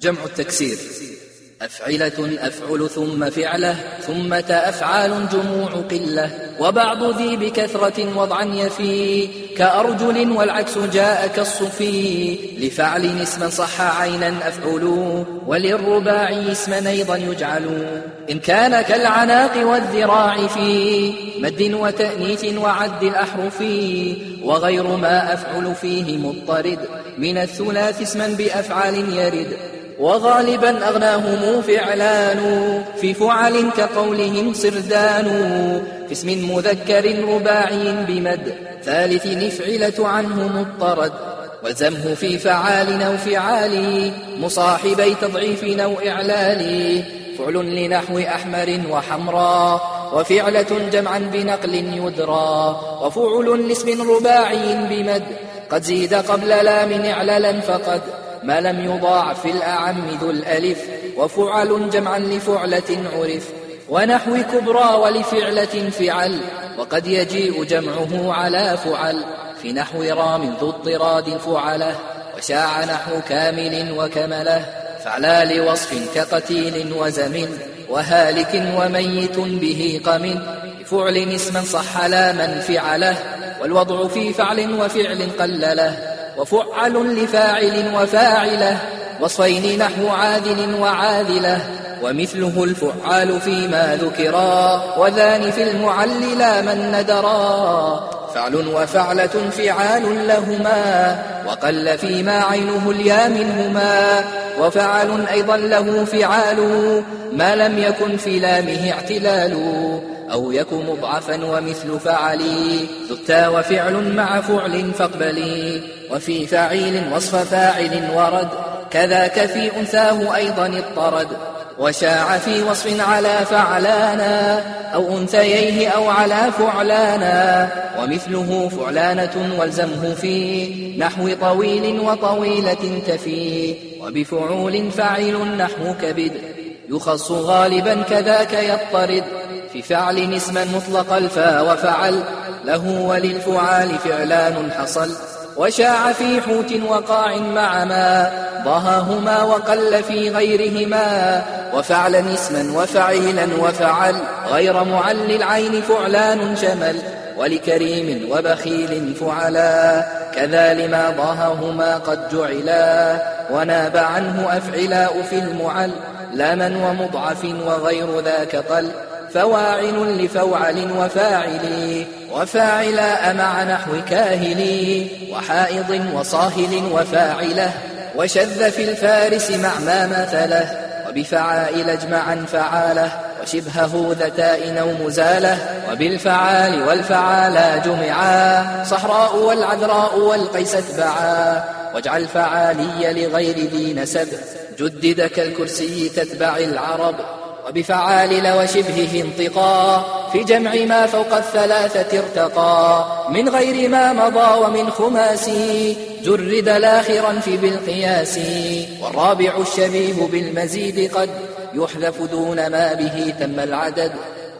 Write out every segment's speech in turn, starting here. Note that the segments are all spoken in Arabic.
جمع التكسير. أفعلة أفعل ثم فعلة ثم أفعال جموع قلة. وبعض ذي بكثرة وضعا يفي كأرجل والعكس جاء كالصفي. لفعل اسما صح عينا أفعل وللرباعي اسما أيضا يجعل. إن كان كالعناق والذراع في مد وتأنيث وعد الأحرف. وغير ما أفعل فيه مضطرد من الثلاث اسما بأفعال يرد. وغالبا أغناهم فعلان في فعل كقولهم سردان في اسم مذكر رباعي بمد ثالث نفعلة عنه مضطرد وزمه في فعال أو فعال مصاحبي تضعيف أو إعلال فعل لنحو أحمر وحمراء وفعلة جمعا بنقل يدرى وفعل لاسم رباعي بمد قد زيد قبل لام إعلالا فقد ما لم يضاعف في الأعم ذو الألف وفعل جمعا لفعلة عرف ونحو كبرى ولفعلة فعل وقد يجيء جمعه على فعل في نحو رام ذو اضطراد فعله وشاع نحو كامل وكمله فعلا لوصف كقتيل وزمن وهالك وميت به قم بفعل اسما صح لا من فعله والوضع في فعل وفعل قلله. وفعل لفاعل وفاعلة وصين نحو عادل وعاذله ومثله الفعال فيما ذكرا وذان في المعل لا من ندرا. فعل وفعلة فعال لهما وقل فيما عينه اليا منهما وفعل أيضا له فعال ما لم يكن في لامه اعتلال أو يك مضعفا ومثل فعلي ذتا وفعل مع فعل فاقبلي وفي فعيل وصف فاعل ورد كذاك في أنثاه أيضا اضطرد. وشاع في وصف على فعلانا أو أنثييه أو على فعلانا. ومثله فعلانة والزمه في نحو طويل وطويلة تفي. وبفعول فعيل نحو كبد يخص غالبا كذاك يضطرد في فعل اسما مطلق الفا وفعل له وللفعال فعلان حصل. وشاع في حوت وقاع مع ما ضهاهما وقل في غيرهما وفعلا اسما وفعيلا وفعل غير معل العين فعلان شمل ولكريم وبخيل فعلا كذا لما ضاههما قد جعلا وناب عنه أفعلاء في المعل لمن ومضعف وغير ذاك قل فواعل لفوعل وفاعل. وفاعلاء مع نحو كاهل. وحائض وصاهل وفاعلة. وشذ في الفارس مع ما مثله. وبفعائل أجمعا فعاله. وشبهه ذتاء أو مزالة. وبالفعال والفعالا جمعا. صحراء والعذراء والقيس اتبعا واجعل فعالي لغير ذي نسب. جدد كالكرسي تتبع العرب. وبفعال وشبهه انطقا. في جمع ما فوق الثلاثة ارتقى من غير ما مضى ومن خماسي. جرد لاخرا في بالقياس. والرابع الشبيه بالمزيد قد يحذف دون ما به تم العدد.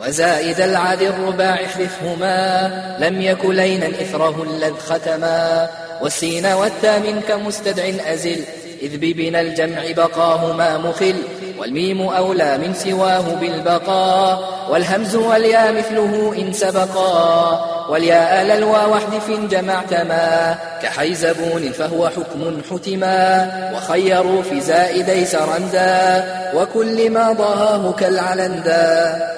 وزائد العد الرباع احذفهما. لم يك لينا إثره الذ ختما. والسين والتا منك مستدع أزل إذ ببنا الجمع بقاهما مخل. والميم أولى من سواه بالبقاء والهمز والياء مثله إن سبقا. والياء للوا واحذف جمعت ما كحيزبون فهو حكم حتما. وخيروا في زائدي سرندا وكل ما ضهاه كالعلندا.